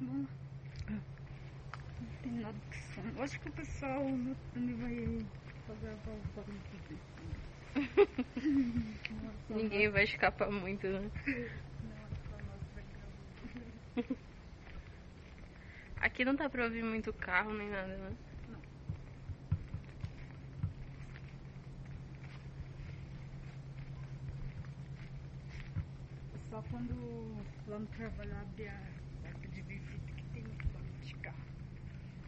Não tem nada que som. Acho que o pessoal no vai fazer a barulho Ninguém vai escapar muito, né? Aqui não tá pra ouvir muito carro nem nada, né? Só quando lá no trabalho abre a